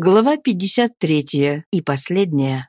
Глава 53 и последняя.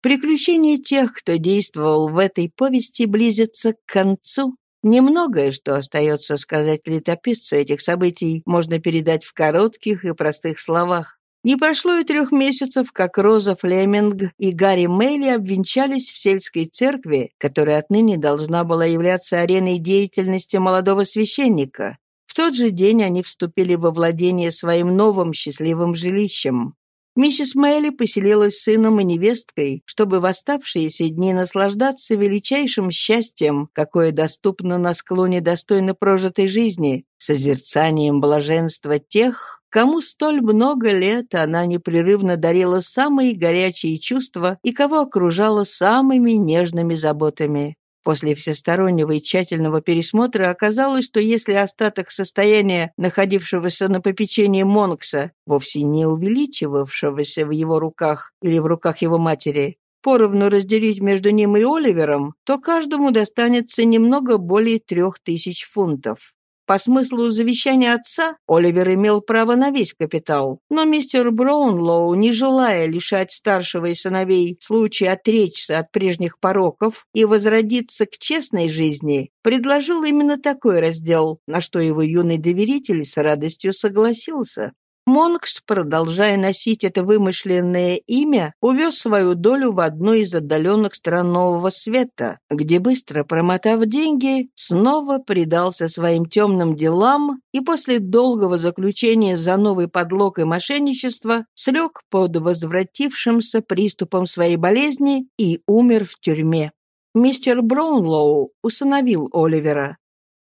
Приключения тех, кто действовал в этой повести, близятся к концу. Немногое, что остается сказать летописцу этих событий, можно передать в коротких и простых словах. Не прошло и трех месяцев, как Роза Флеминг и Гарри Мейли обвенчались в сельской церкви, которая отныне должна была являться ареной деятельности молодого священника тот же день они вступили во владение своим новым счастливым жилищем. Миссис Мэйли поселилась с сыном и невесткой, чтобы в оставшиеся дни наслаждаться величайшим счастьем, какое доступно на склоне достойно прожитой жизни, созерцанием блаженства тех, кому столь много лет она непрерывно дарила самые горячие чувства и кого окружала самыми нежными заботами. После всестороннего и тщательного пересмотра оказалось, что если остаток состояния, находившегося на попечении Монкса, вовсе не увеличивавшегося в его руках или в руках его матери, поровну разделить между ним и Оливером, то каждому достанется немного более трех тысяч фунтов. По смыслу завещания отца Оливер имел право на весь капитал, но мистер Браунлоу, не желая лишать старшего и сыновей случая отречься от прежних пороков и возродиться к честной жизни, предложил именно такой раздел, на что его юный доверитель с радостью согласился. Монкс, продолжая носить это вымышленное имя, увез свою долю в одну из отдаленных стран Нового Света, где, быстро промотав деньги, снова предался своим темным делам и после долгого заключения за новый подлог и мошенничество слег под возвратившимся приступом своей болезни и умер в тюрьме. Мистер Браунлоу усыновил Оливера.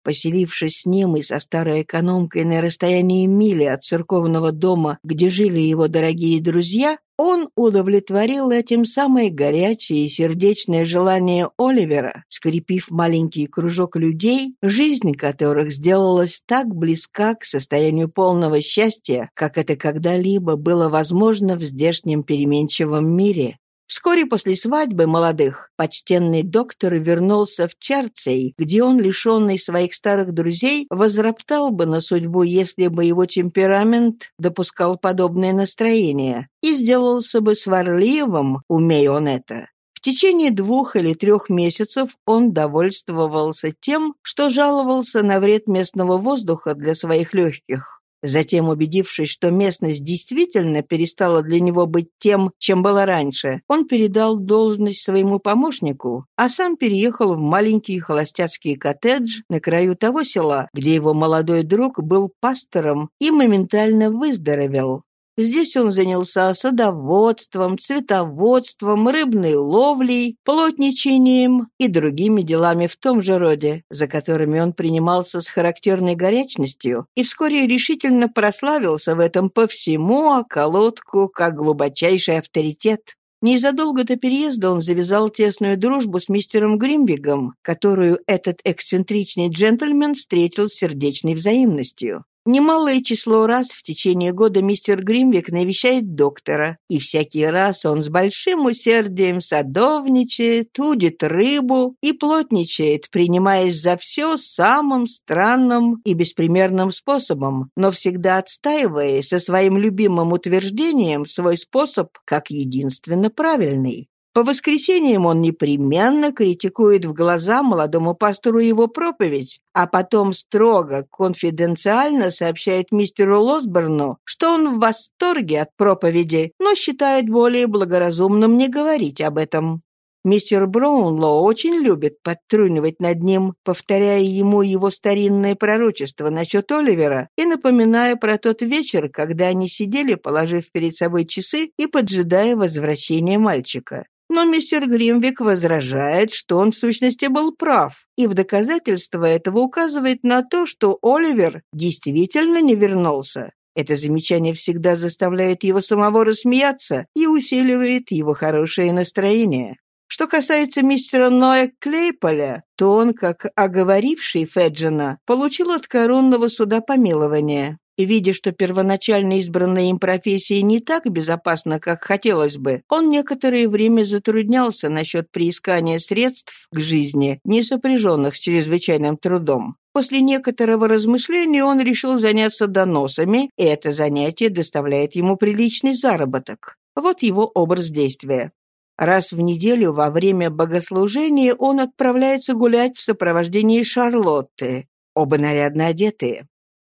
Поселившись с ним и со старой экономкой на расстоянии мили от церковного дома, где жили его дорогие друзья, он удовлетворил этим самое горячее и сердечное желание Оливера, скрепив маленький кружок людей, жизнь которых сделалась так близка к состоянию полного счастья, как это когда-либо было возможно в здешнем переменчивом мире. Вскоре после свадьбы молодых почтенный доктор вернулся в Чарцей, где он, лишенный своих старых друзей, возроптал бы на судьбу, если бы его темперамент допускал подобное настроение, и сделался бы сварливым, умея он это. В течение двух или трех месяцев он довольствовался тем, что жаловался на вред местного воздуха для своих легких. Затем, убедившись, что местность действительно перестала для него быть тем, чем была раньше, он передал должность своему помощнику, а сам переехал в маленький холостяцкий коттедж на краю того села, где его молодой друг был пастором и моментально выздоровел. Здесь он занялся садоводством, цветоводством, рыбной ловлей, плотничением и другими делами в том же роде, за которыми он принимался с характерной горячностью и вскоре решительно прославился в этом по всему околотку как глубочайший авторитет. Незадолго до переезда он завязал тесную дружбу с мистером Гримвигом, которую этот эксцентричный джентльмен встретил с сердечной взаимностью. Немалое число раз в течение года мистер Гримвик навещает доктора, и всякий раз он с большим усердием садовничает, удит рыбу и плотничает, принимаясь за все самым странным и беспримерным способом, но всегда отстаивая со своим любимым утверждением свой способ как единственно правильный. По воскресеньям он непременно критикует в глаза молодому пастору его проповедь, а потом строго, конфиденциально сообщает мистеру Лосберну, что он в восторге от проповеди, но считает более благоразумным не говорить об этом. Мистер Браунлоу очень любит подтрунивать над ним, повторяя ему его старинное пророчество насчет Оливера и напоминая про тот вечер, когда они сидели, положив перед собой часы и поджидая возвращения мальчика. Но мистер Гримвик возражает, что он в сущности был прав, и в доказательство этого указывает на то, что Оливер действительно не вернулся. Это замечание всегда заставляет его самого рассмеяться и усиливает его хорошее настроение. Что касается мистера Ноя Клейполя, то он, как оговоривший Феджина, получил от коронного суда помилование видя, что первоначально избранная им профессия не так безопасна, как хотелось бы, он некоторое время затруднялся насчет приискания средств к жизни, не сопряженных с чрезвычайным трудом. После некоторого размышления он решил заняться доносами, и это занятие доставляет ему приличный заработок. Вот его образ действия. Раз в неделю во время богослужения он отправляется гулять в сопровождении Шарлотты, оба нарядно одетые.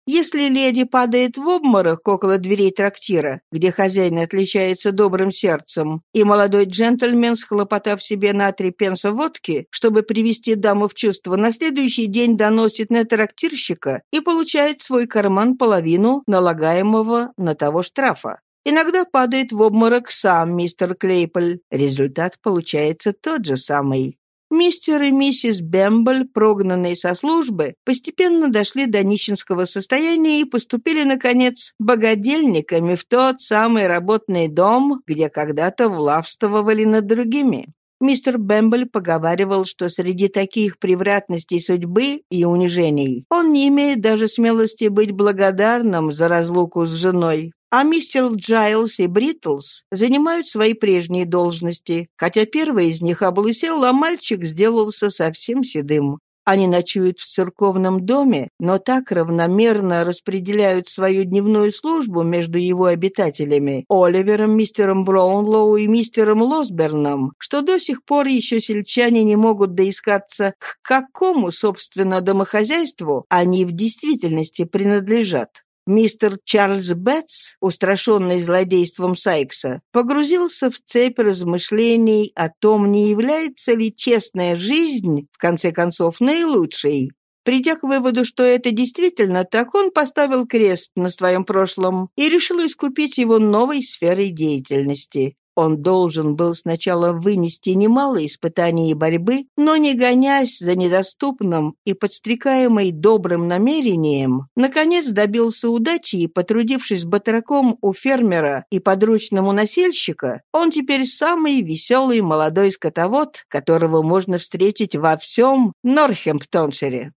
Если леди падает в обморок около дверей трактира, где хозяин отличается добрым сердцем, и молодой джентльмен, схлопотав себе на три пенса водки, чтобы привести даму в чувство, на следующий день доносит на трактирщика и получает в свой карман половину налагаемого на того штрафа. Иногда падает в обморок сам мистер Клейполь. Результат получается тот же самый. Мистер и миссис Бэмбль, прогнанные со службы, постепенно дошли до нищенского состояния и поступили, наконец, богадельниками в тот самый работный дом, где когда-то властвовали над другими. Мистер Бэмбль поговаривал, что среди таких превратностей судьбы и унижений он не имеет даже смелости быть благодарным за разлуку с женой. А мистер Джайлс и Бритлс занимают свои прежние должности, хотя первый из них облысел, а мальчик сделался совсем седым. Они ночуют в церковном доме, но так равномерно распределяют свою дневную службу между его обитателями, Оливером, мистером Браунлоу и мистером Лосберном, что до сих пор еще сельчане не могут доискаться, к какому, собственно, домохозяйству они в действительности принадлежат. Мистер Чарльз Бетс, устрашенный злодейством Сайкса, погрузился в цепь размышлений о том, не является ли честная жизнь, в конце концов, наилучшей. Придя к выводу, что это действительно так, он поставил крест на своем прошлом и решил искупить его новой сферой деятельности. Он должен был сначала вынести немало испытаний и борьбы, но не гонясь за недоступным и подстрекаемый добрым намерением, наконец добился удачи и, потрудившись батраком у фермера и подручному носильщика, он теперь самый веселый молодой скотовод, которого можно встретить во всем Норхемптоншире.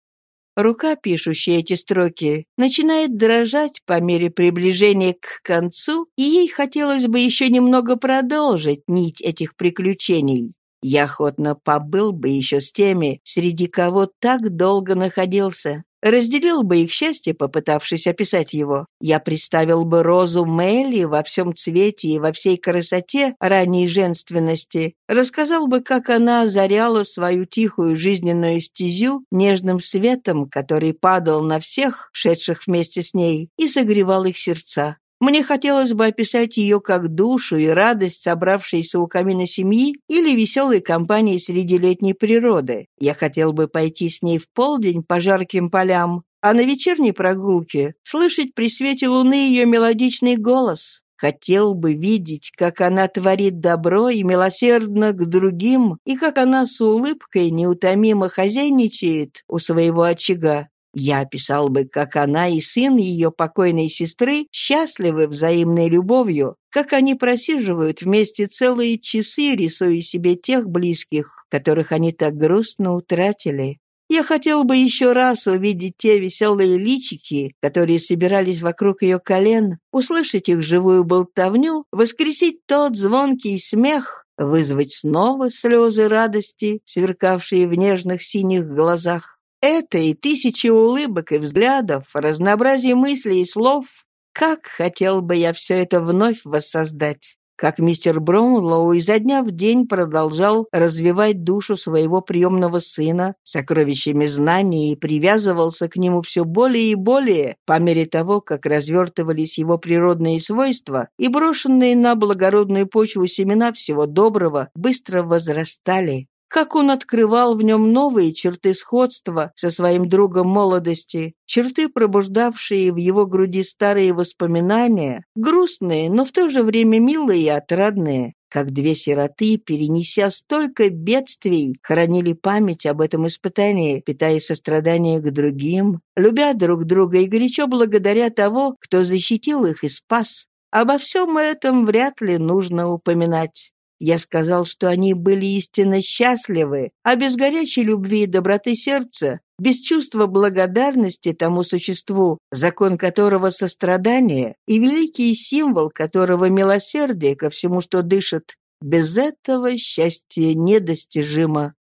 Рука, пишущая эти строки, начинает дрожать по мере приближения к концу, и ей хотелось бы еще немного продолжить нить этих приключений. Я охотно побыл бы еще с теми, среди кого так долго находился. Разделил бы их счастье, попытавшись описать его. Я представил бы Розу Мелли во всем цвете и во всей красоте ранней женственности. Рассказал бы, как она озаряла свою тихую жизненную стезю нежным светом, который падал на всех, шедших вместе с ней, и согревал их сердца. Мне хотелось бы описать ее как душу и радость собравшейся у камина семьи или веселой компании среди летней природы. Я хотел бы пойти с ней в полдень по жарким полям, а на вечерней прогулке слышать при свете луны ее мелодичный голос. Хотел бы видеть, как она творит добро и милосердно к другим, и как она с улыбкой неутомимо хозяйничает у своего очага. Я описал бы, как она и сын ее покойной сестры счастливы взаимной любовью, как они просиживают вместе целые часы, рисуя себе тех близких, которых они так грустно утратили. Я хотел бы еще раз увидеть те веселые личики, которые собирались вокруг ее колен, услышать их живую болтовню, воскресить тот звонкий смех, вызвать снова слезы радости, сверкавшие в нежных синих глазах. Это и тысячи улыбок и взглядов, разнообразие мыслей и слов. Как хотел бы я все это вновь воссоздать. Как мистер Браунлоу изо дня в день продолжал развивать душу своего приемного сына сокровищами знаний и привязывался к нему все более и более по мере того, как развертывались его природные свойства и брошенные на благородную почву семена всего доброго быстро возрастали как он открывал в нем новые черты сходства со своим другом молодости, черты, пробуждавшие в его груди старые воспоминания, грустные, но в то же время милые и отрадные, как две сироты, перенеся столько бедствий, хранили память об этом испытании, питая сострадание к другим, любя друг друга и горячо благодаря того, кто защитил их и спас. Обо всем этом вряд ли нужно упоминать. Я сказал, что они были истинно счастливы, а без горячей любви и доброты сердца, без чувства благодарности тому существу, закон которого сострадание и великий символ которого милосердие ко всему, что дышит, без этого счастье недостижимо.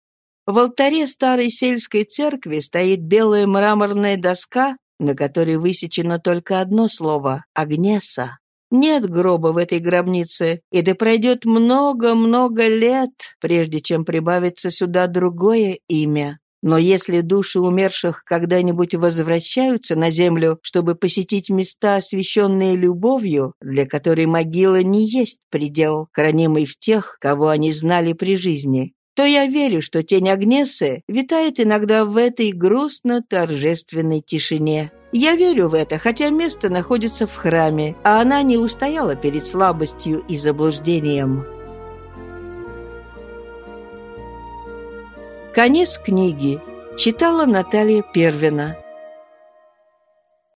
В алтаре старой сельской церкви стоит белая мраморная доска, на которой высечено только одно слово — «Агнеса». Нет гроба в этой гробнице, и да пройдет много-много лет, прежде чем прибавится сюда другое имя. Но если души умерших когда-нибудь возвращаются на землю, чтобы посетить места, освященные любовью, для которой могила не есть предел, хранимый в тех, кого они знали при жизни, то я верю, что тень Агнесы витает иногда в этой грустно-торжественной тишине. Я верю в это, хотя место находится в храме, а она не устояла перед слабостью и заблуждением. Конец книги. Читала Наталья Первина.